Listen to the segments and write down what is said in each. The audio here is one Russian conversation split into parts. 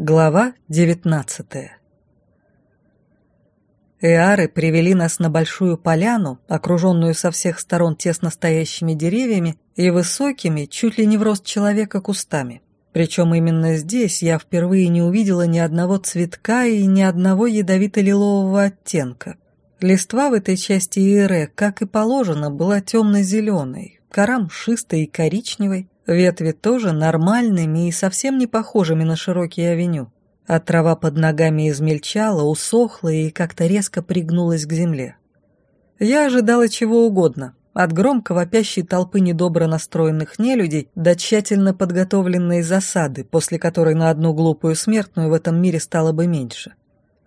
Глава девятнадцатая Эары привели нас на большую поляну, окруженную со всех сторон тесно стоящими деревьями и высокими, чуть ли не в рост человека, кустами. Причем именно здесь я впервые не увидела ни одного цветка и ни одного ядовито-лилового оттенка. Листва в этой части Иере, как и положено, была темно-зеленой, кора мшистой и коричневой, Ветви тоже нормальными и совсем не похожими на широкие авеню. А трава под ногами измельчала, усохла и как-то резко пригнулась к земле. Я ожидала чего угодно, от громко вопящей толпы недобро настроенных нелюдей до тщательно подготовленной засады, после которой на одну глупую смертную в этом мире стало бы меньше.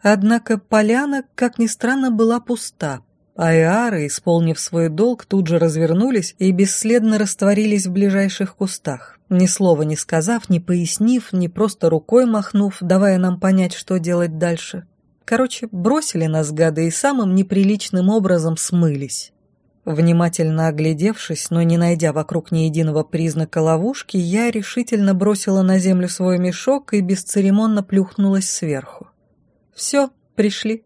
Однако поляна, как ни странно, была пуста, Айары, исполнив свой долг, тут же развернулись и бесследно растворились в ближайших кустах, ни слова не сказав, не пояснив, ни просто рукой махнув, давая нам понять, что делать дальше. Короче, бросили нас гады и самым неприличным образом смылись. Внимательно оглядевшись, но не найдя вокруг ни единого признака ловушки, я решительно бросила на землю свой мешок и бесцеремонно плюхнулась сверху. «Все, пришли».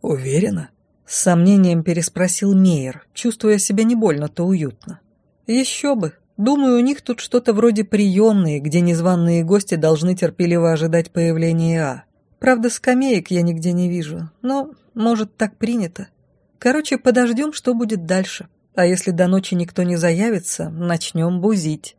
«Уверена?» С сомнением переспросил Мейер, чувствуя себя не больно-то уютно. «Еще бы. Думаю, у них тут что-то вроде приемной, где незваные гости должны терпеливо ожидать появления А. Правда, скамеек я нигде не вижу, но, может, так принято. Короче, подождем, что будет дальше. А если до ночи никто не заявится, начнем бузить».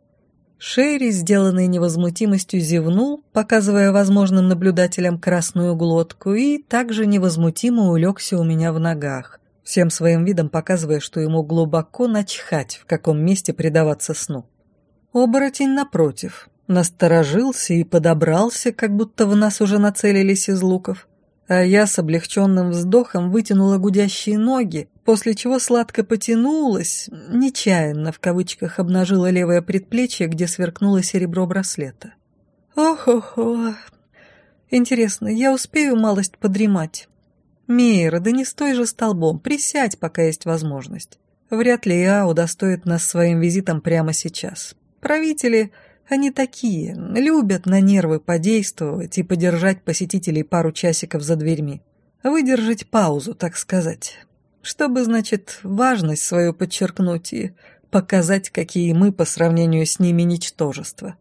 Шерри, сделанный невозмутимостью, зевнул, показывая возможным наблюдателям красную глотку, и также невозмутимо улегся у меня в ногах, всем своим видом показывая, что ему глубоко начхать, в каком месте предаваться сну. Оборотень, напротив, насторожился и подобрался, как будто в нас уже нацелились из луков а я с облегченным вздохом вытянула гудящие ноги, после чего сладко потянулась, нечаянно в кавычках обнажила левое предплечье, где сверкнуло серебро браслета. Ох-ох-ох. Интересно, я успею малость подремать? Мейра, да не стой же столбом, присядь, пока есть возможность. Вряд ли я удостоит нас своим визитом прямо сейчас. Правители они такие, любят на нервы подействовать и подержать посетителей пару часиков за дверьми. Выдержать паузу, так сказать. Чтобы, значит, важность свою подчеркнуть и показать, какие мы по сравнению с ними ничтожество.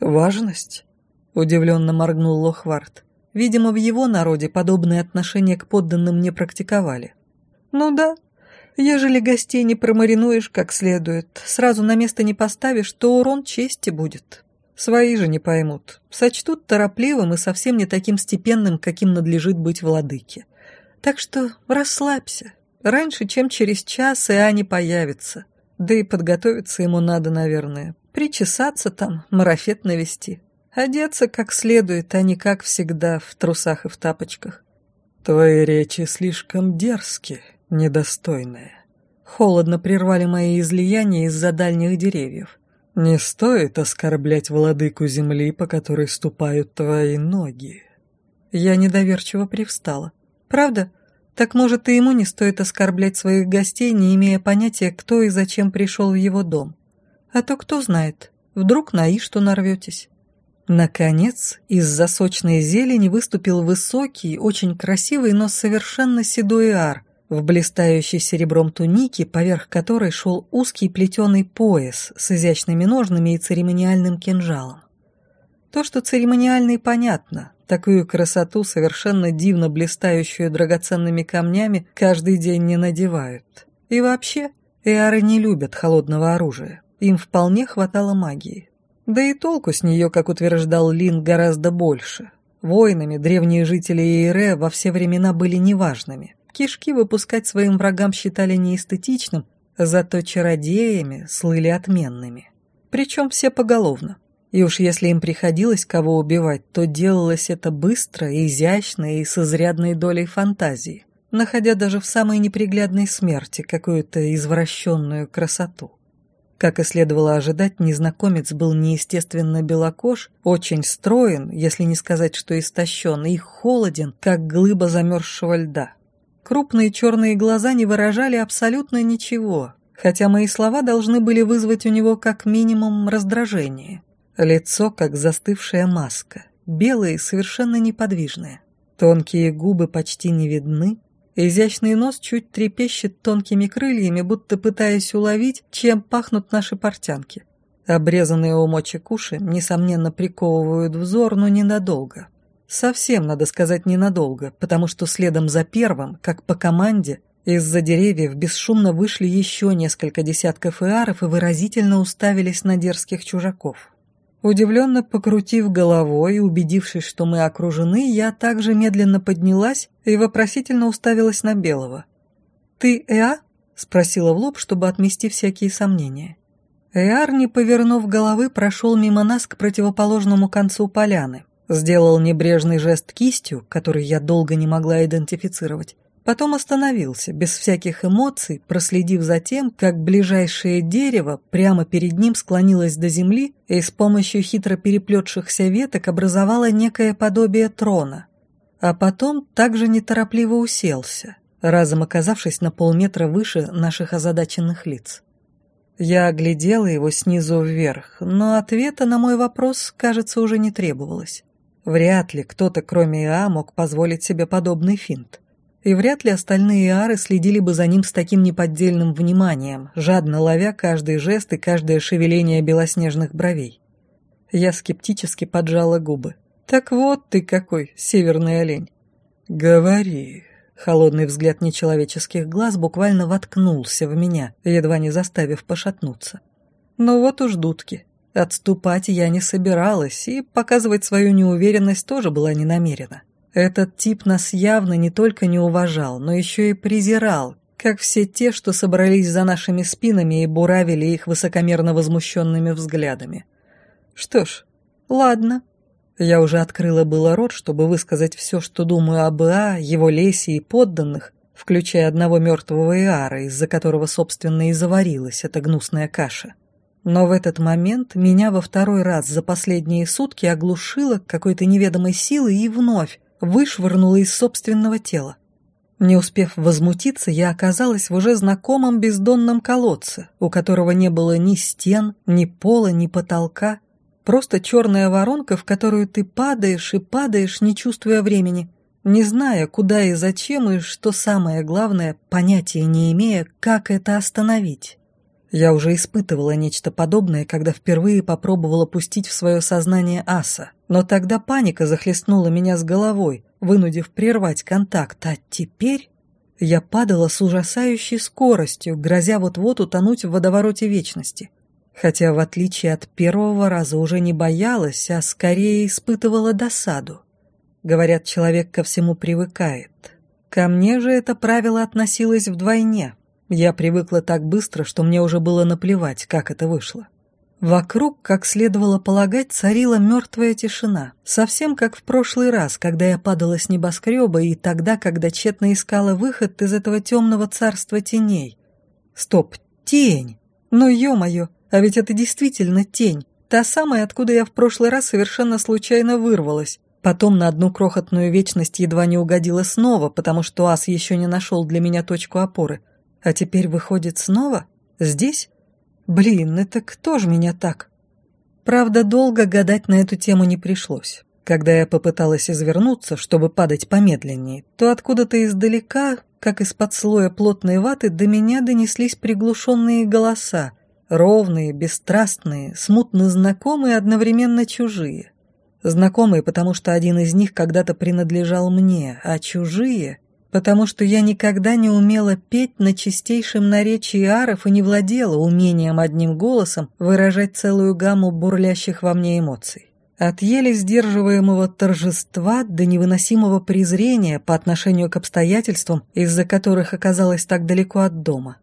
«Важность?» — удивленно моргнул Лохвард. Видимо, в его народе подобные отношения к подданным не практиковали. «Ну да, Ежели гостей не промаринуешь как следует, сразу на место не поставишь, то урон чести будет. Свои же не поймут, сочтут торопливым и совсем не таким степенным, каким надлежит быть владыке. Так что расслабься. Раньше, чем через час, и Ани появится. Да и подготовиться ему надо, наверное. Причесаться там, марафет навести. Одеться как следует, а не как всегда в трусах и в тапочках. Твои речи слишком дерзкие, недостойная. Холодно прервали мои излияния из-за дальних деревьев. Не стоит оскорблять владыку земли, по которой ступают твои ноги. Я недоверчиво привстала. Правда? Так может и ему не стоит оскорблять своих гостей, не имея понятия, кто и зачем пришел в его дом. А то кто знает, вдруг на что нарветесь. Наконец, из-за сочной зелени выступил высокий, очень красивый, но совершенно седой ар, в блистающей серебром тунике, поверх которой шел узкий плетеный пояс с изящными ножными и церемониальным кинжалом. То, что церемониальный, понятно. Такую красоту, совершенно дивно блистающую драгоценными камнями, каждый день не надевают. И вообще, эары не любят холодного оружия. Им вполне хватало магии. Да и толку с нее, как утверждал Лин, гораздо больше. Воинами древние жители Иере во все времена были неважными. Кишки выпускать своим врагам считали неэстетичным, зато чародеями слыли отменными. Причем все поголовно. И уж если им приходилось кого убивать, то делалось это быстро, изящно и с изрядной долей фантазии, находя даже в самой неприглядной смерти какую-то извращенную красоту. Как и следовало ожидать, незнакомец был неестественно белокож, очень строен, если не сказать, что истощен, и холоден, как глыба замерзшего льда. Крупные черные глаза не выражали абсолютно ничего, хотя мои слова должны были вызвать у него как минимум раздражение. Лицо, как застывшая маска, белые, совершенно неподвижные. Тонкие губы почти не видны, изящный нос чуть трепещет тонкими крыльями, будто пытаясь уловить, чем пахнут наши портянки. Обрезанные у мочек уши, несомненно, приковывают взор, но ненадолго. Совсем, надо сказать, ненадолго, потому что следом за первым, как по команде, из-за деревьев бесшумно вышли еще несколько десятков иаров и выразительно уставились на дерзких чужаков. Удивленно покрутив головой и убедившись, что мы окружены, я также медленно поднялась и вопросительно уставилась на Белого. «Ты Эа?» — спросила в лоб, чтобы отмести всякие сомнения. Эар, не повернув головы, прошел мимо нас к противоположному концу поляны, сделал небрежный жест кистью, который я долго не могла идентифицировать, Потом остановился, без всяких эмоций, проследив за тем, как ближайшее дерево прямо перед ним склонилось до земли и с помощью хитро переплетшихся веток образовало некое подобие трона. А потом также неторопливо уселся, разом оказавшись на полметра выше наших озадаченных лиц. Я оглядела его снизу вверх, но ответа на мой вопрос, кажется, уже не требовалось. Вряд ли кто-то, кроме Иа, мог позволить себе подобный финт и вряд ли остальные ары следили бы за ним с таким неподдельным вниманием, жадно ловя каждый жест и каждое шевеление белоснежных бровей. Я скептически поджала губы. «Так вот ты какой, северный олень!» «Говори!» Холодный взгляд нечеловеческих глаз буквально воткнулся в меня, едва не заставив пошатнуться. «Ну вот уж дудки. Отступать я не собиралась, и показывать свою неуверенность тоже была не намерена. Этот тип нас явно не только не уважал, но еще и презирал, как все те, что собрались за нашими спинами и буравили их высокомерно возмущенными взглядами. Что ж, ладно. Я уже открыла было рот, чтобы высказать все, что думаю об Иа, его лесе и подданных, включая одного мертвого Иара, из-за которого, собственно, и заварилась эта гнусная каша. Но в этот момент меня во второй раз за последние сутки оглушило какой-то неведомой силой и вновь, вышвырнула из собственного тела. Не успев возмутиться, я оказалась в уже знакомом бездонном колодце, у которого не было ни стен, ни пола, ни потолка, просто черная воронка, в которую ты падаешь и падаешь, не чувствуя времени, не зная, куда и зачем, и, что самое главное, понятия не имея, как это остановить. Я уже испытывала нечто подобное, когда впервые попробовала пустить в свое сознание аса. Но тогда паника захлестнула меня с головой, вынудив прервать контакт, а теперь... Я падала с ужасающей скоростью, грозя вот-вот утонуть в водовороте вечности. Хотя, в отличие от первого раза, уже не боялась, а скорее испытывала досаду. Говорят, человек ко всему привыкает. Ко мне же это правило относилось вдвойне, я привыкла так быстро, что мне уже было наплевать, как это вышло. Вокруг, как следовало полагать, царила мертвая тишина, совсем как в прошлый раз, когда я падала с небоскреба и тогда, когда тщетно искала выход из этого темного царства теней. Стоп, тень! Ну, ё-моё, а ведь это действительно тень, та самая, откуда я в прошлый раз совершенно случайно вырвалась. Потом на одну крохотную вечность едва не угодила снова, потому что ас еще не нашел для меня точку опоры. А теперь выходит снова? Здесь? Блин, это кто ж меня так? Правда, долго гадать на эту тему не пришлось. Когда я попыталась извернуться, чтобы падать помедленнее, то откуда-то издалека, как из-под слоя плотной ваты, до меня донеслись приглушенные голоса, ровные, бесстрастные, смутно знакомые, одновременно чужие. Знакомые, потому что один из них когда-то принадлежал мне, а чужие потому что я никогда не умела петь на чистейшем наречии аров и не владела умением одним голосом выражать целую гамму бурлящих во мне эмоций. От еле сдерживаемого торжества до невыносимого презрения по отношению к обстоятельствам, из-за которых оказалась так далеко от дома.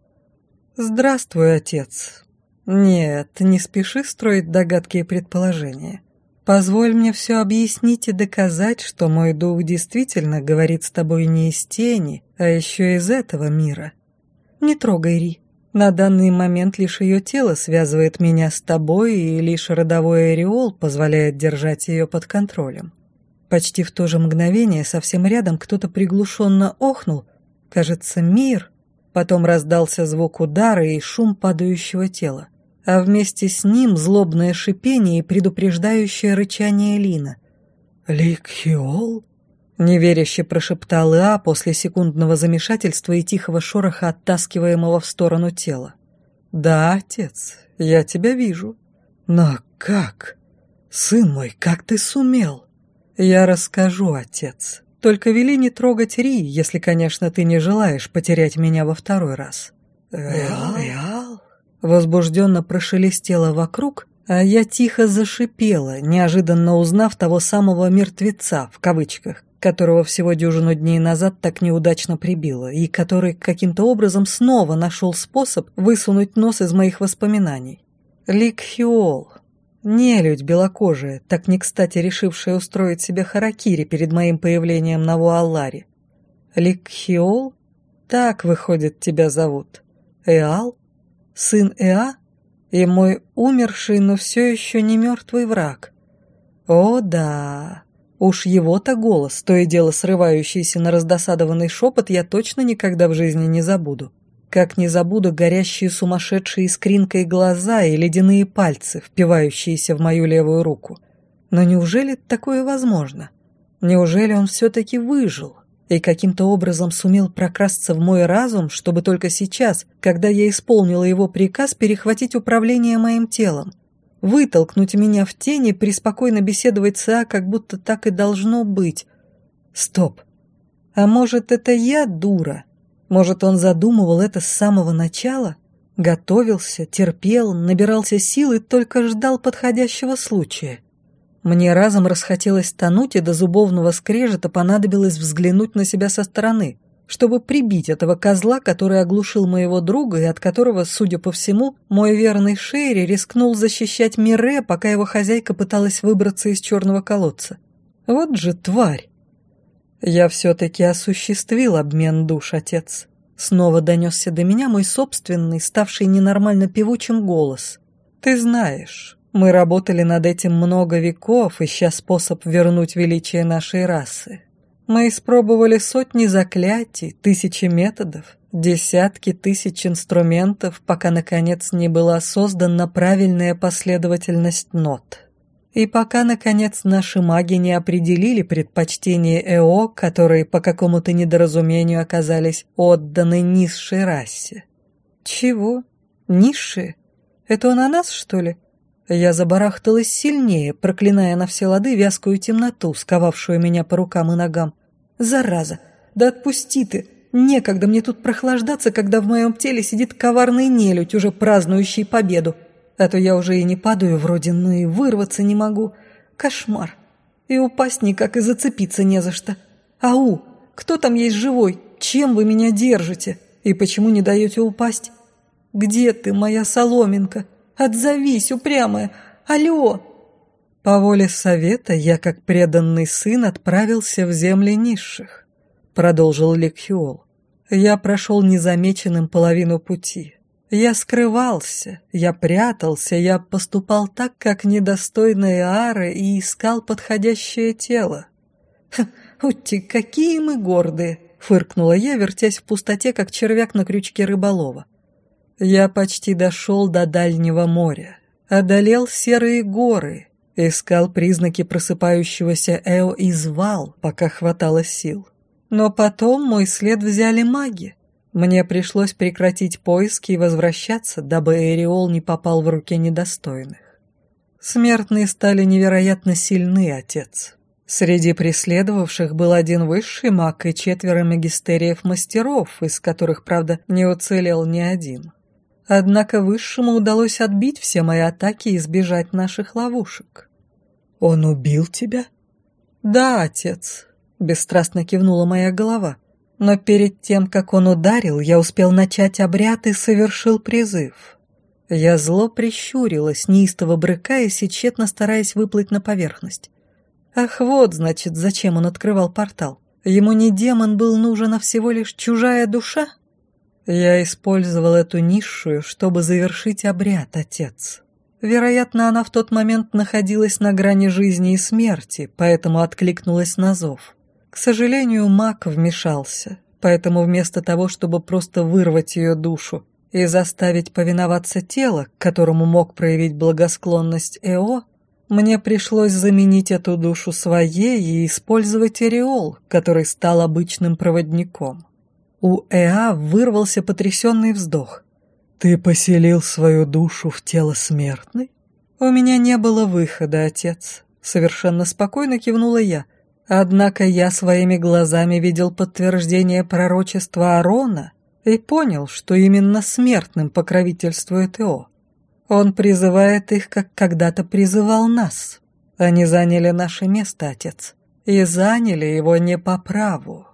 «Здравствуй, отец». «Нет, не спеши строить догадки и предположения. Позволь мне все объяснить и доказать, что мой дух действительно говорит с тобой не из тени, а еще из этого мира. Не трогай Ри. На данный момент лишь ее тело связывает меня с тобой, и лишь родовой ореол позволяет держать ее под контролем. Почти в то же мгновение совсем рядом кто-то приглушенно охнул. Кажется, мир. Потом раздался звук удара и шум падающего тела а вместе с ним злобное шипение и предупреждающее рычание Лина. Ликхиол? Неверяще прошептал Иа после секундного замешательства и тихого шороха, оттаскиваемого в сторону тела. «Да, отец, я тебя вижу». «Но как? Сын мой, как ты сумел?» «Я расскажу, отец. Только вели не трогать Ри, если, конечно, ты не желаешь потерять меня во второй раз». «Реал? Реал?» Возбужденно прошелестело вокруг, а я тихо зашипела, неожиданно узнав того самого «мертвеца», в кавычках, которого всего дюжину дней назад так неудачно прибило, и который каким-то образом снова нашел способ высунуть нос из моих воспоминаний. Лик Хиол. Нелюдь белокожая, так не кстати решившая устроить себе харакири перед моим появлением на Вуалларе. Лик Хиол? Так, выходит, тебя зовут. Эал? Сын Эа? И мой умерший, но все еще не мертвый враг. О да, уж его-то голос, то и дело срывающийся на раздосадованный шепот, я точно никогда в жизни не забуду. Как не забуду горящие сумасшедшие искринкой глаза и ледяные пальцы, впивающиеся в мою левую руку. Но неужели такое возможно? Неужели он все-таки выжил? И каким-то образом сумел прокрасться в мой разум, чтобы только сейчас, когда я исполнила его приказ, перехватить управление моим телом, вытолкнуть меня в тени, преспокойно беседовать с А, как будто так и должно быть. Стоп. А может, это я дура? Может, он задумывал это с самого начала? Готовился, терпел, набирался сил и только ждал подходящего случая. Мне разом расхотелось тонуть, и до зубовного скрежета понадобилось взглянуть на себя со стороны, чтобы прибить этого козла, который оглушил моего друга и от которого, судя по всему, мой верный Шейри рискнул защищать Мире, пока его хозяйка пыталась выбраться из черного колодца. Вот же тварь! Я все-таки осуществил обмен душ, отец. Снова донесся до меня мой собственный, ставший ненормально певучим голос. Ты знаешь, мы работали над этим много веков, ища способ вернуть величие нашей расы. Мы испробовали сотни заклятий, тысячи методов, десятки тысяч инструментов, пока, наконец, не была создана правильная последовательность нот. И пока, наконец, наши маги не определили предпочтение ЭО, которые по какому-то недоразумению оказались отданы низшей расе. Чего? Низшие? Это он о нас, что ли? Я забарахталась сильнее, проклиная на все лады вязкую темноту, сковавшую меня по рукам и ногам. «Зараза! Да отпусти ты! Некогда мне тут прохлаждаться, когда в моем теле сидит коварный нелюдь, уже празднующий победу. А то я уже и не падаю вроде, но и вырваться не могу. Кошмар! И упасть никак, и зацепиться не за что. Ау! Кто там есть живой? Чем вы меня держите? И почему не даете упасть? Где ты, моя соломинка?» Отзовись, упрямая! Алло!» По воле совета я, как преданный сын, отправился в земли низших, продолжил Ликхиол. Я прошел незамеченным половину пути. Я скрывался, я прятался, я поступал так, как недостойные ары, и искал подходящее тело. «Ути, какие мы гордые!» — фыркнула я, вертясь в пустоте, как червяк на крючке рыболова. Я почти дошел до дальнего моря, одолел серые горы, искал признаки просыпающегося Эо и звал, пока хватало сил. Но потом мой след взяли маги. Мне пришлось прекратить поиски и возвращаться, дабы Эриол не попал в руки недостойных. Смертные стали невероятно сильны, отец. Среди преследовавших был один высший маг и четверо магистериев-мастеров, из которых, правда, не уцелел ни один. Однако Высшему удалось отбить все мои атаки и избежать наших ловушек. «Он убил тебя?» «Да, отец», — бесстрастно кивнула моя голова. «Но перед тем, как он ударил, я успел начать обряд и совершил призыв». Я зло прищурилась, неистово брыкаясь и тщетно стараясь выплыть на поверхность. Ах, вот, значит, зачем он открывал портал. Ему не демон был нужен, а всего лишь чужая душа? Я использовал эту низшую, чтобы завершить обряд, отец. Вероятно, она в тот момент находилась на грани жизни и смерти, поэтому откликнулась на зов. К сожалению, маг вмешался, поэтому вместо того, чтобы просто вырвать ее душу и заставить повиноваться тело, к которому мог проявить благосклонность Эо, Мне пришлось заменить эту душу своей и использовать ореол, который стал обычным проводником. У Эа вырвался потрясенный вздох. «Ты поселил свою душу в тело смертной?» «У меня не было выхода, отец», — совершенно спокойно кивнула я. Однако я своими глазами видел подтверждение пророчества Арона и понял, что именно смертным покровительствует Ио. Он призывает их, как когда-то призывал нас. Они заняли наше место, отец, и заняли его не по праву.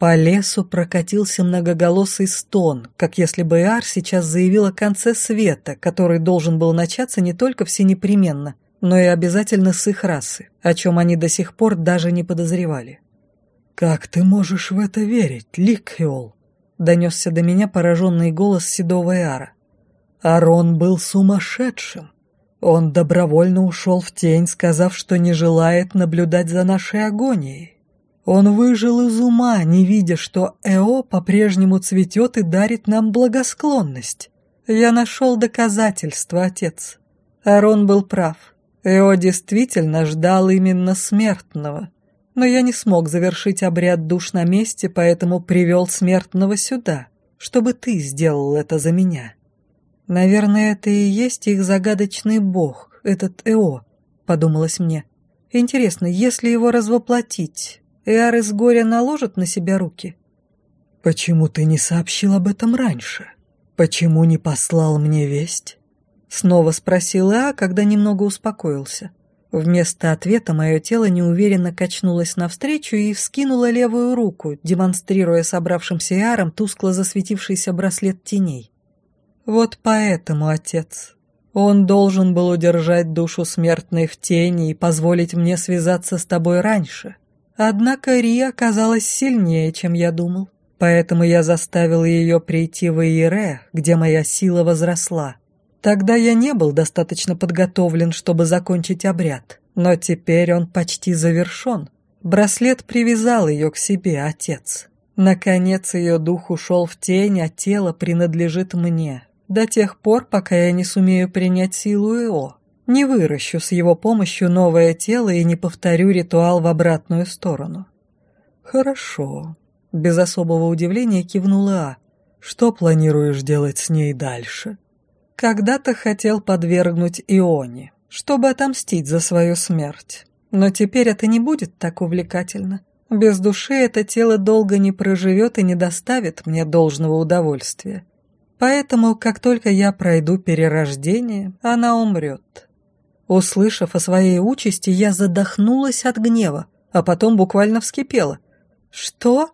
По лесу прокатился многоголосый стон, как если бы Иар сейчас заявил о конце света, который должен был начаться не только всенепременно, но и обязательно с их расы, о чем они до сих пор даже не подозревали. «Как ты можешь в это верить, Ликхиол?» — донесся до меня пораженный голос седого Иара. Арон был сумасшедшим. Он добровольно ушел в тень, сказав, что не желает наблюдать за нашей агонией. Он выжил из ума, не видя, что Эо по-прежнему цветет и дарит нам благосклонность. Я нашел доказательства, отец. Арон был прав. Эо действительно ждал именно смертного. Но я не смог завершить обряд душ на месте, поэтому привел смертного сюда, чтобы ты сделал это за меня. «Наверное, это и есть их загадочный бог, этот Эо», — подумалось мне. «Интересно, если его развоплотить, Эар из горя наложит на себя руки?» «Почему ты не сообщил об этом раньше? Почему не послал мне весть?» Снова спросил Эа, когда немного успокоился. Вместо ответа мое тело неуверенно качнулось навстречу и вскинуло левую руку, демонстрируя собравшимся Эарам тускло засветившийся браслет теней. Вот поэтому, отец, он должен был удержать душу смертной в тени и позволить мне связаться с тобой раньше. Однако Ри оказалась сильнее, чем я думал, поэтому я заставил ее прийти в Иере, где моя сила возросла. Тогда я не был достаточно подготовлен, чтобы закончить обряд, но теперь он почти завершен. Браслет привязал ее к себе, отец. Наконец ее дух ушел в тень, а тело принадлежит мне, до тех пор, пока я не сумею принять силу Ио. Не выращу с его помощью новое тело и не повторю ритуал в обратную сторону. Хорошо. Без особого удивления кивнула А. Что планируешь делать с ней дальше? Когда-то хотел подвергнуть Ионе, чтобы отомстить за свою смерть. Но теперь это не будет так увлекательно. Без души это тело долго не проживет и не доставит мне должного удовольствия. Поэтому, как только я пройду перерождение, она умрет. Услышав о своей участи, я задохнулась от гнева, а потом буквально вскипела. Что?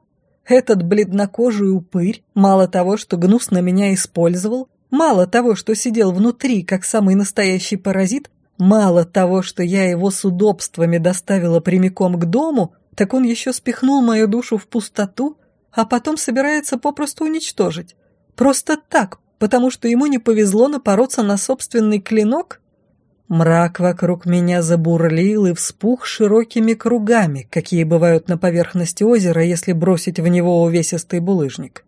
Этот бледнокожий упырь, мало того, что гнусно меня использовал, мало того, что сидел внутри, как самый настоящий паразит, мало того, что я его с удобствами доставила прямиком к дому, так он еще спихнул мою душу в пустоту, а потом собирается попросту уничтожить. Просто так, потому что ему не повезло напороться на собственный клинок? Мрак вокруг меня забурлил и вспух широкими кругами, какие бывают на поверхности озера, если бросить в него увесистый булыжник.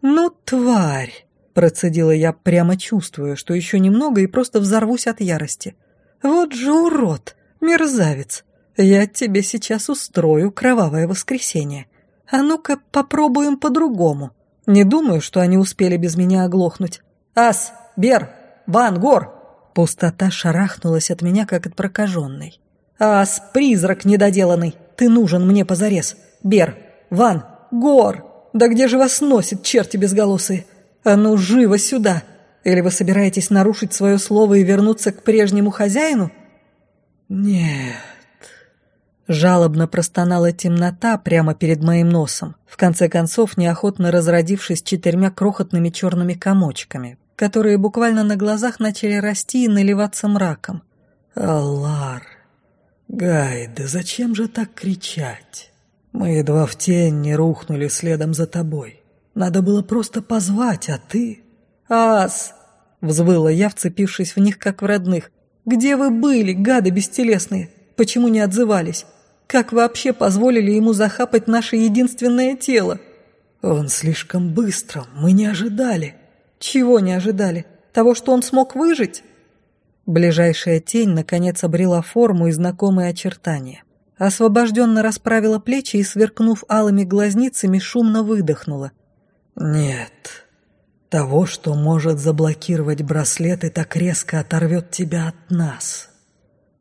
«Ну, тварь!» — процедила я, прямо чувствуя, что еще немного и просто взорвусь от ярости. «Вот же урод! Мерзавец! Я тебе сейчас устрою кровавое воскресенье. А ну-ка попробуем по-другому!» Не думаю, что они успели без меня оглохнуть. «Ас! Бер! Ван! Гор!» Пустота шарахнулась от меня, как от прокаженной. «Ас! Призрак недоделанный! Ты нужен мне позарез! Бер! Ван! Гор! Да где же вас носит, черти безголосые? А ну, живо сюда! Или вы собираетесь нарушить свое слово и вернуться к прежнему хозяину?» «Нет...» Жалобно простонала темнота прямо перед моим носом, в конце концов неохотно разродившись четырьмя крохотными черными комочками, которые буквально на глазах начали расти и наливаться мраком. «Аллар! Гай, зачем же так кричать? Мы едва в тень не рухнули следом за тобой. Надо было просто позвать, а ты...» «Ас!» — взвыла я, вцепившись в них, как в родных. «Где вы были, гады бестелесные? Почему не отзывались? Как вообще позволили ему захапать наше единственное тело? Он слишком быстро, мы не ожидали. Чего не ожидали? Того, что он смог выжить? Ближайшая тень, наконец, обрела форму и знакомые очертания. Освобожденно расправила плечи и, сверкнув алыми глазницами, шумно выдохнула. «Нет, того, что может заблокировать браслет и так резко оторвет тебя от нас».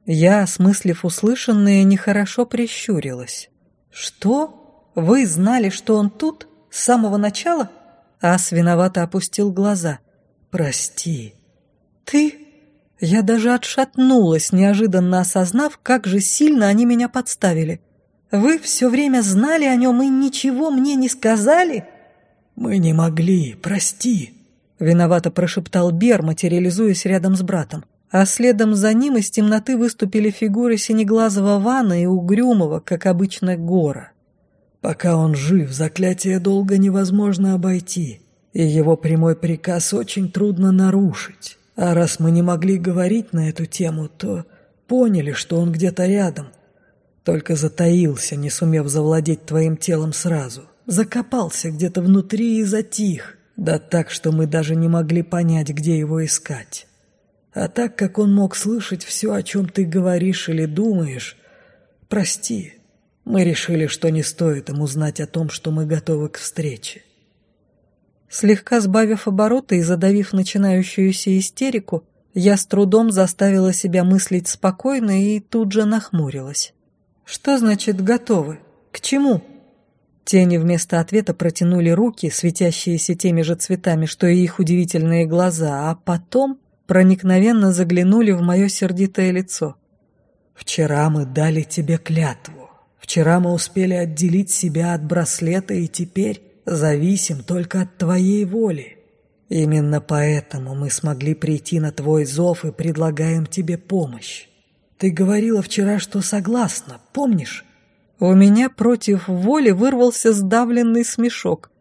Я, осмыслив услышанное, нехорошо прищурилась. «Что? Вы знали, что он тут? С самого начала?» Ас виновато опустил глаза. «Прости». «Ты?» Я даже отшатнулась, неожиданно осознав, как же сильно они меня подставили. «Вы все время знали о нем и ничего мне не сказали?» «Мы не могли, прости», — виновато прошептал Бер, материализуясь рядом с братом. А следом за ним из темноты выступили фигуры синеглазого Вана и угрюмого, как обычно, Гора. «Пока он жив, заклятие долго невозможно обойти, и его прямой приказ очень трудно нарушить». А раз мы не могли говорить на эту тему, то поняли, что он где-то рядом. Только затаился, не сумев завладеть твоим телом сразу. Закопался где-то внутри и затих. Да так, что мы даже не могли понять, где его искать. А так как он мог слышать все, о чем ты говоришь или думаешь, прости, мы решили, что не стоит ему знать о том, что мы готовы к встрече. Слегка сбавив обороты и задавив начинающуюся истерику, я с трудом заставила себя мыслить спокойно и тут же нахмурилась. «Что значит «готовы»? К чему?» Тени вместо ответа протянули руки, светящиеся теми же цветами, что и их удивительные глаза, а потом проникновенно заглянули в мое сердитое лицо. «Вчера мы дали тебе клятву. Вчера мы успели отделить себя от браслета, и теперь зависим только от твоей воли. Именно поэтому мы смогли прийти на твой зов и предлагаем тебе помощь. Ты говорила вчера, что согласна, помнишь? У меня против воли вырвался сдавленный смешок.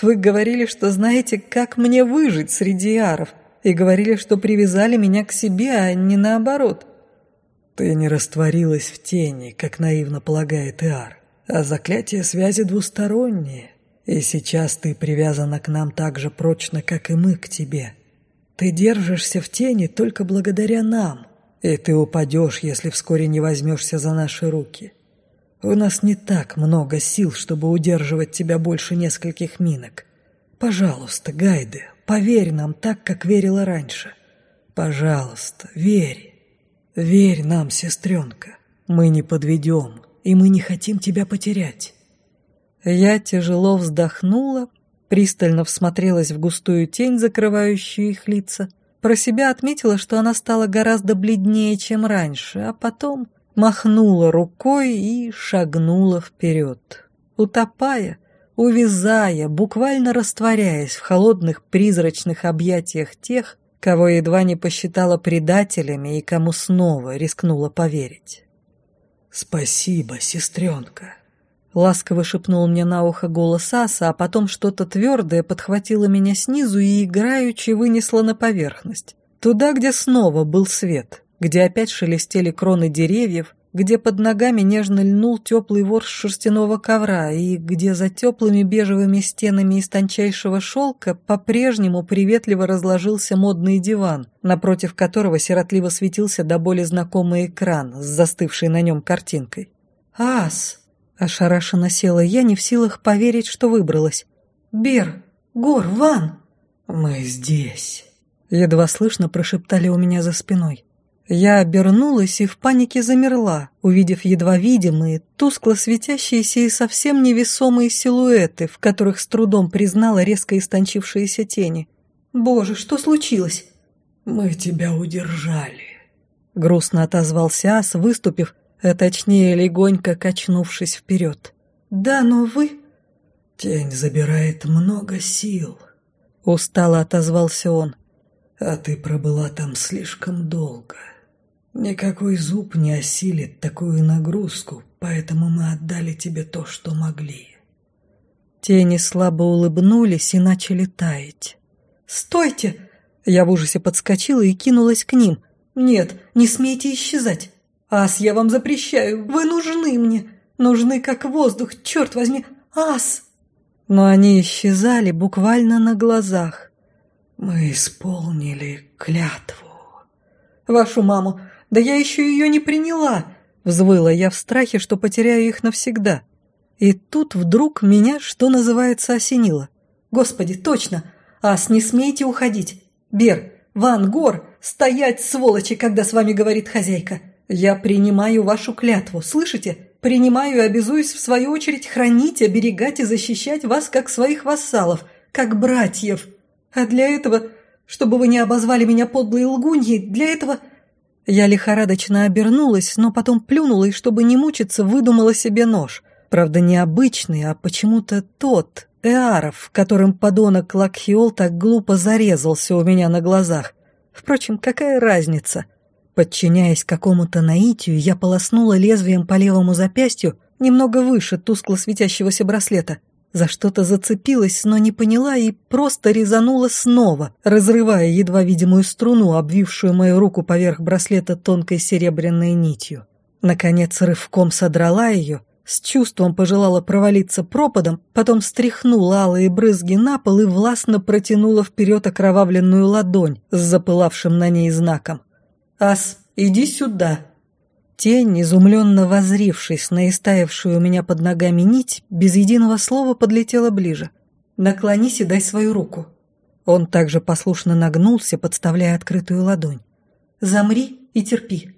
Вы говорили, что знаете, как мне выжить среди аров, и говорили, что привязали меня к себе, а не наоборот. Ты не растворилась в тени, как наивно полагает Иар, а заклятие связи двустороннее. И сейчас ты привязана к нам так же прочно, как и мы к тебе. Ты держишься в тени только благодаря нам, и ты упадешь, если вскоре не возьмешься за наши руки. У нас не так много сил, чтобы удерживать тебя больше нескольких минок. Пожалуйста, Гайде, поверь нам так, как верила раньше. Пожалуйста, верь. Верь нам, сестренка. Мы не подведем, и мы не хотим тебя потерять. Я тяжело вздохнула, пристально всмотрелась в густую тень, закрывающую их лица. Про себя отметила, что она стала гораздо бледнее, чем раньше, а потом махнула рукой и шагнула вперед, утопая, увязая, буквально растворяясь в холодных призрачных объятиях тех, кого едва не посчитала предателями и кому снова рискнула поверить. «Спасибо, сестренка», Ласково шепнул мне на ухо голос Аса, а потом что-то твердое подхватило меня снизу и играючи вынесло на поверхность. Туда, где снова был свет, где опять шелестели кроны деревьев, где под ногами нежно льнул теплый ворс шерстяного ковра и где за теплыми бежевыми стенами из тончайшего шелка по-прежнему приветливо разложился модный диван, напротив которого сиротливо светился до боли знакомый экран с застывшей на нем картинкой. «Ас!» Ошарашенно села я, не в силах поверить, что выбралась. «Бер! Гор! Ван!» «Мы здесь!» Едва слышно прошептали у меня за спиной. Я обернулась и в панике замерла, увидев едва видимые, тускло светящиеся и совсем невесомые силуэты, в которых с трудом признала резко истончившиеся тени. «Боже, что случилось?» «Мы тебя удержали», — грустно отозвался Ас, выступив, а точнее легонько качнувшись вперед. «Да, но вы...» «Тень забирает много сил», — устало отозвался он. «А ты пробыла там слишком долго. Никакой зуб не осилит такую нагрузку, поэтому мы отдали тебе то, что могли». Тени слабо улыбнулись и начали таять. «Стойте!» Я в ужасе подскочила и кинулась к ним. «Нет, не смейте исчезать!» «Ас, я вам запрещаю! Вы нужны мне! Нужны как воздух, черт возьми! Ас!» Но они исчезали буквально на глазах. «Мы исполнили клятву», Вашу маму! Да я еще ее не приняла!» Взвыла я в страхе, что потеряю их навсегда. И тут вдруг меня, что называется, осенило. «Господи, точно! Ас, не смейте уходить! Бер, Ван, Гор, стоять, сволочи, когда с вами говорит хозяйка! Я принимаю вашу клятву, слышите? Принимаю и обязуюсь, в свою очередь, хранить, оберегать и защищать вас, как своих вассалов, как братьев. А для этого, чтобы вы не обозвали меня подлой лгуньей, для этого...» Я лихорадочно обернулась, но потом плюнула и, чтобы не мучиться, выдумала себе нож. Правда, не обычный, а почему-то тот, Эаров, которым подонок Лакхиол так глупо зарезался у меня на глазах. Впрочем, какая разница? Подчиняясь какому-то наитию, я полоснула лезвием по левому запястью, немного выше тускло светящегося браслета. За что-то зацепилась, но не поняла и просто резанула снова, разрывая едва видимую струну, обвившую мою руку поверх браслета тонкой серебряной нитью. Наконец рывком содрала ее, с чувством пожелала провалиться пропадом, потом стряхнула алые брызги на пол и властно протянула вперед окровавленную ладонь с запылавшим на ней знаком. «Ас, иди сюда!» Тень, изумленно возрившись на истаявшую у меня под ногами нить, без единого слова подлетела ближе. «Наклонись и дай свою руку». Он также послушно нагнулся, подставляя открытую ладонь. «Замри и терпи.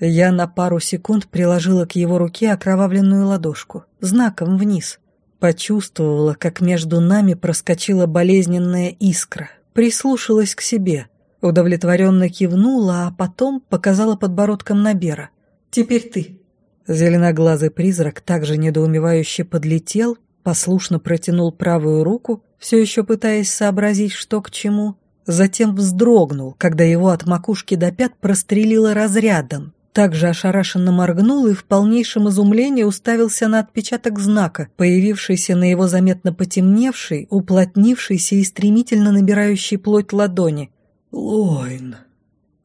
Я на пару секунд приложила к его руке окровавленную ладошку, знаком вниз. Почувствовала, как между нами проскочила болезненная искра, прислушалась к себе, удовлетворенно кивнула, а потом показала подбородком на Бера. «Теперь ты». Зеленоглазый призрак также недоумевающе подлетел, послушно протянул правую руку, все еще пытаясь сообразить, что к чему, затем вздрогнул, когда его от макушки до пят прострелило разрядом, также ошарашенно моргнул и в полнейшем изумлении уставился на отпечаток знака, появившийся на его заметно потемневшей, уплотнившейся и стремительно набирающей плоть ладони. «Лойн!»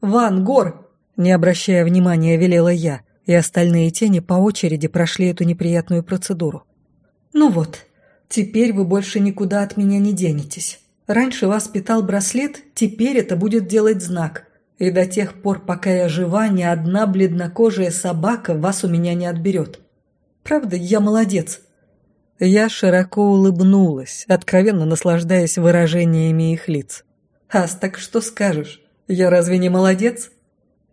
«Ван, Гор!» Не обращая внимания, велела я, и остальные тени по очереди прошли эту неприятную процедуру. «Ну вот, теперь вы больше никуда от меня не денетесь. Раньше вас питал браслет, теперь это будет делать знак. И до тех пор, пока я жива, ни одна бледнокожая собака вас у меня не отберет. Правда, я молодец». Я широко улыбнулась, откровенно наслаждаясь выражениями их лиц. «Ас, так что скажешь? Я разве не молодец?»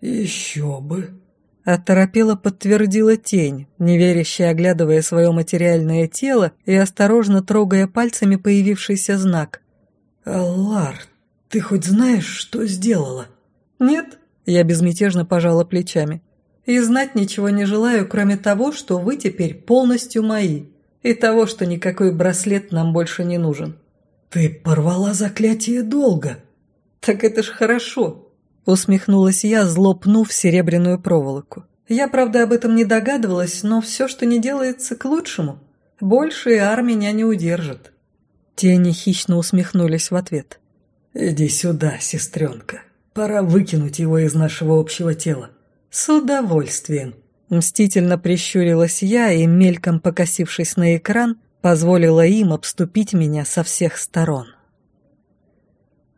«Еще бы!» Оторопело подтвердила тень, неверяще оглядывая свое материальное тело и осторожно трогая пальцами появившийся знак. «Аллар, ты хоть знаешь, что сделала?» «Нет», — я безмятежно пожала плечами. «И знать ничего не желаю, кроме того, что вы теперь полностью мои, и того, что никакой браслет нам больше не нужен». «Ты порвала заклятие долго». «Так это ж хорошо», — усмехнулась я, злопнув серебряную проволоку. «Я, правда, об этом не догадывалась, но все, что не делается, к лучшему. Больше Ар меня не удержит». Тени хищно усмехнулись в ответ. «Иди сюда, сестренка», Пора выкинуть его из нашего общего тела. С удовольствием. Мстительно прищурилась я и, мельком покосившись на экран, позволила им обступить меня со всех сторон.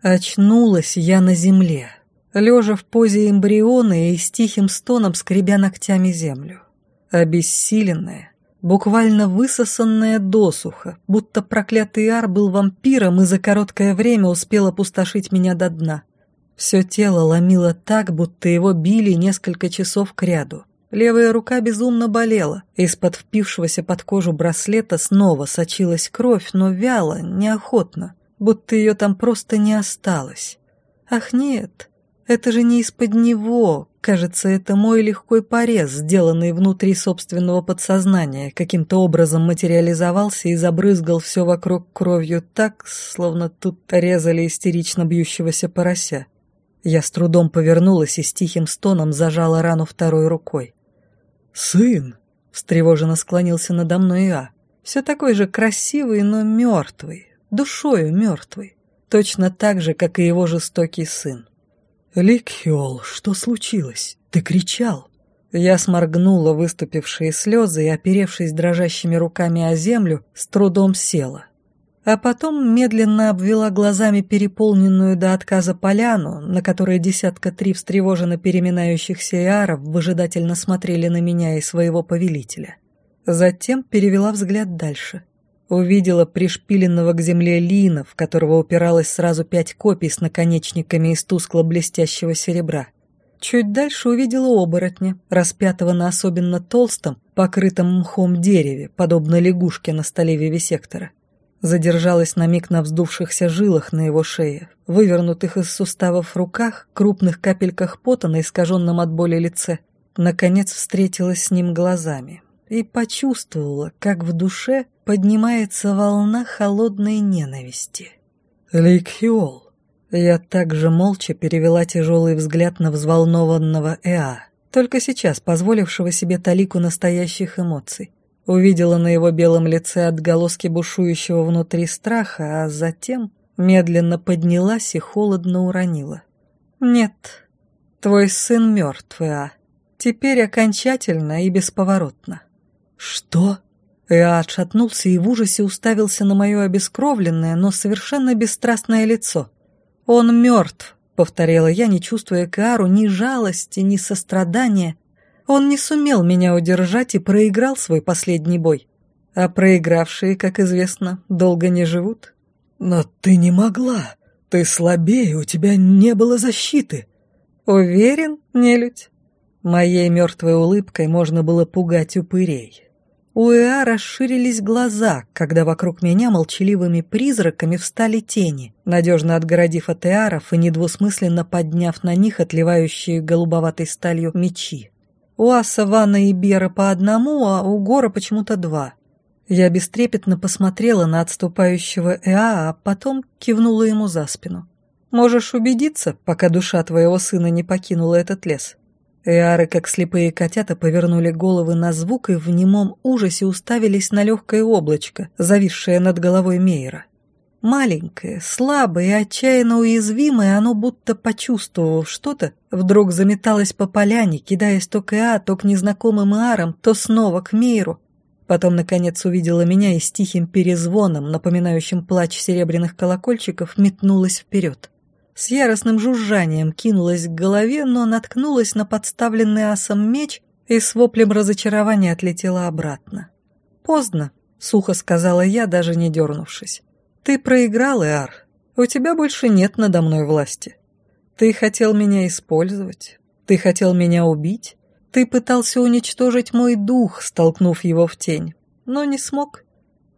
Очнулась я на земле, лежа в позе эмбриона и с тихим стоном скребя ногтями землю. Обессиленная, буквально высосанная досуха, будто проклятый Ар был вампиром и за короткое время успел опустошить меня до дна. Все тело ломило так, будто его били несколько часов кряду. Левая рука безумно болела. Из-под впившегося под кожу браслета снова сочилась кровь, но вяло, неохотно, будто ее там просто не осталось. Ах нет, это же не из-под него. Кажется, это мой легкий порез, сделанный внутри собственного подсознания, каким-то образом материализовался и забрызгал все вокруг кровью так, словно тут резали истерично бьющегося порося. Я с трудом повернулась и с тихим стоном зажала рану второй рукой. «Сын!» — встревоженно склонился надо мной Иа. Все такой же красивый, но мертвый, душою мертвый. Точно так же, как и его жестокий сын. «Ликхиол, что случилось? Ты кричал!» Я сморгнула выступившие слезы и, оперевшись дрожащими руками о землю, с трудом села. а потом медленно обвела глазами переполненную до отказа поляну, на которой десятка три встревоженно переминающихся иаров выжидательно смотрели на меня и своего повелителя. Затем перевела взгляд дальше. Увидела пришпиленного к земле Лина, в которого упиралось сразу пять копий с наконечниками из тускло-блестящего серебра. Чуть дальше увидела оборотня, распятого на особенно толстом, покрытом мхом дереве, подобно лягушке на столе вивисектора. Задержалась на миг на вздувшихся жилах на его шее, вывернутых из суставов руках, крупных капельках пота на искаженном от боли лице. Наконец встретилась с ним глазами и почувствовала, как в душе поднимается волна холодной ненависти. «Ликхиол!» Я также молча перевела тяжелый взгляд на взволнованного Эа, только сейчас позволившего себе талику настоящих эмоций. Увидела на его белом лице отголоски бушующего внутри страха, а затем медленно поднялась и холодно уронила. «Нет, твой сын мертв, Эа. Теперь окончательно и бесповоротно». «Что?» Эа отшатнулся и в ужасе уставился на мое обескровленное, но совершенно бесстрастное лицо. «Он мертв», — повторила я, не чувствуя к Эару ни жалости, ни сострадания. «Он не сумел меня удержать и проиграл свой последний бой. А проигравшие, как известно, долго не живут». «Но ты не могла. Ты слабее, у тебя не было защиты». «Уверен, нелюдь?» Моей мертвой улыбкой можно было пугать упырей. У Эа расширились глаза, когда вокруг меня молчаливыми призраками встали тени, надежно отгородив от Эаров и недвусмысленно подняв на них отливающие голубоватой сталью мечи. У Аса, Вана и Бера по одному, а у Гора почему-то два. Я бестрепетно посмотрела на отступающего Эа, а потом кивнула ему за спину. «Можешь убедиться, пока душа твоего сына не покинула этот лес». Эары, как слепые котята, повернули головы на звук и в немом ужасе уставились на легкое облачко, зависшее над головой Мейера. Маленькое, слабое и отчаянно уязвимое, оно, будто почувствовав что-то, вдруг заметалось по поляне, кидаясь то к Эа, то к незнакомым Иарам, то снова к Мейеру. Потом, наконец, увидела меня и с тихим перезвоном, напоминающим плач серебряных колокольчиков, метнулась вперед с яростным жужжанием кинулась к голове, но наткнулась на подставленный асом меч и с воплем разочарования отлетела обратно. «Поздно», — сухо сказала я, даже не дернувшись. «Ты проиграл, Иар. У тебя больше нет надо мной власти. Ты хотел меня использовать. Ты хотел меня убить. Ты пытался уничтожить мой дух, столкнув его в тень, но не смог.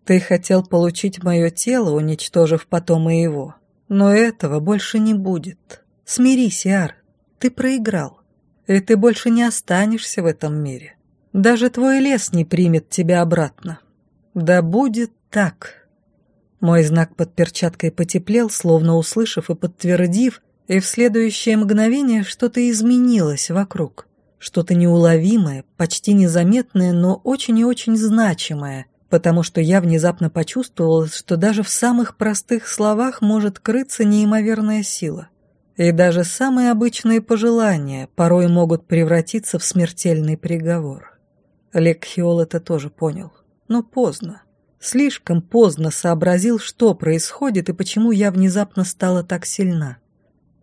Ты хотел получить мое тело, уничтожив потом и его. Но этого больше не будет. Смирись, Иар, ты проиграл. И ты больше не останешься в этом мире. Даже твой лес не примет тебя обратно. Да будет так. Мой знак под перчаткой потеплел, словно услышав и подтвердив, и в следующее мгновение что-то изменилось вокруг. Что-то неуловимое, почти незаметное, но очень и очень значимое, потому что я внезапно почувствовала, что даже в самых простых словах может крыться неимоверная сила. И даже самые обычные пожелания порой могут превратиться в смертельный приговор. Олег Хиол это тоже понял. Но поздно. Слишком поздно сообразил, что происходит и почему я внезапно стала так сильна.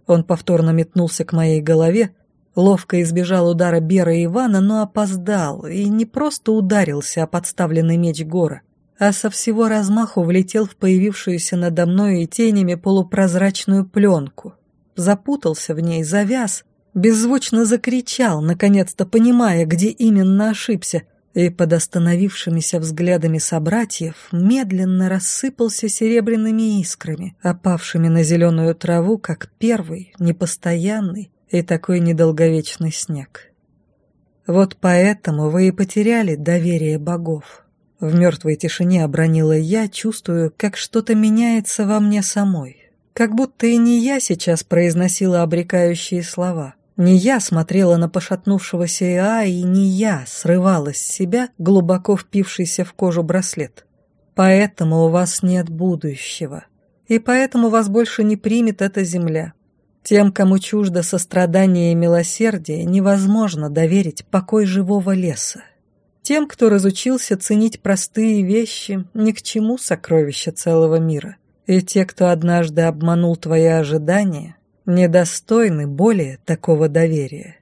Он повторно метнулся к моей голове, Ловко избежал удара Бера и Ивана, но опоздал и не просто ударился о подставленный меч Гора, а со всего размаху влетел в появившуюся надо мной и тенями полупрозрачную пленку. Запутался в ней, завяз, беззвучно закричал, наконец-то понимая, где именно ошибся, и под остановившимися взглядами собратьев медленно рассыпался серебряными искрами, опавшими на зеленую траву, как первый, непостоянный, и такой недолговечный снег. Вот поэтому вы и потеряли доверие богов. В мертвой тишине обронила я, чувствую, как что-то меняется во мне самой. Как будто и не я сейчас произносила обрекающие слова. Не я смотрела на пошатнувшегося Иа, и не я срывала с себя глубоко впившийся в кожу браслет. Поэтому у вас нет будущего. И поэтому вас больше не примет эта земля. Тем, кому чуждо сострадание и милосердие, невозможно доверить покой живого леса. Тем, кто разучился ценить простые вещи, ни к чему сокровища целого мира. И те, кто однажды обманул твои ожидания, недостойны более такого доверия.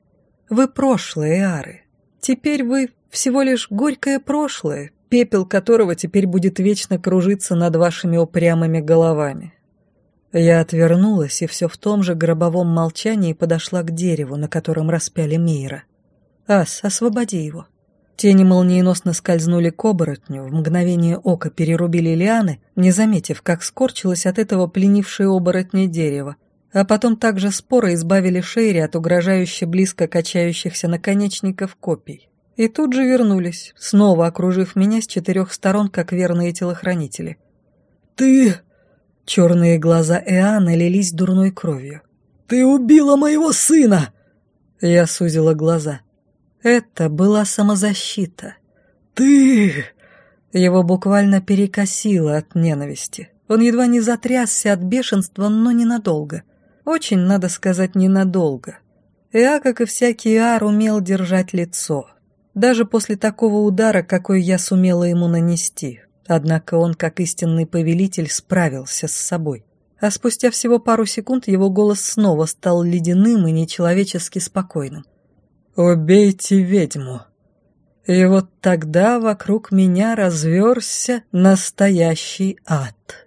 Вы прошлые, Ары. Теперь вы всего лишь горькое прошлое, пепел которого теперь будет вечно кружиться над вашими упрямыми головами. Я отвернулась и все в том же гробовом молчании подошла к дереву, на котором распяли Мейра. «Ас, освободи его». Тени молниеносно скользнули к оборотню, в мгновение ока перерубили лианы, не заметив, как скорчилось от этого пленившее оборотня дерево, а потом также споро избавили Шейри от угрожающе близко качающихся наконечников копий. И тут же вернулись, снова окружив меня с четырех сторон, как верные телохранители. «Ты...» Черные глаза Эана лились дурной кровью. «Ты убила моего сына!» Я сузила глаза. Это была самозащита. «Ты...» Его буквально перекосило от ненависти. Он едва не затрясся от бешенства, но ненадолго. Очень, надо сказать, ненадолго. Я, как и всякий ар, умел держать лицо. Даже после такого удара, какой я сумела ему нанести. Однако он, как истинный повелитель, справился с собой. А спустя всего пару секунд его голос снова стал ледяным и нечеловечески спокойным. «Убейте ведьму!» И вот тогда вокруг меня разверся настоящий ад.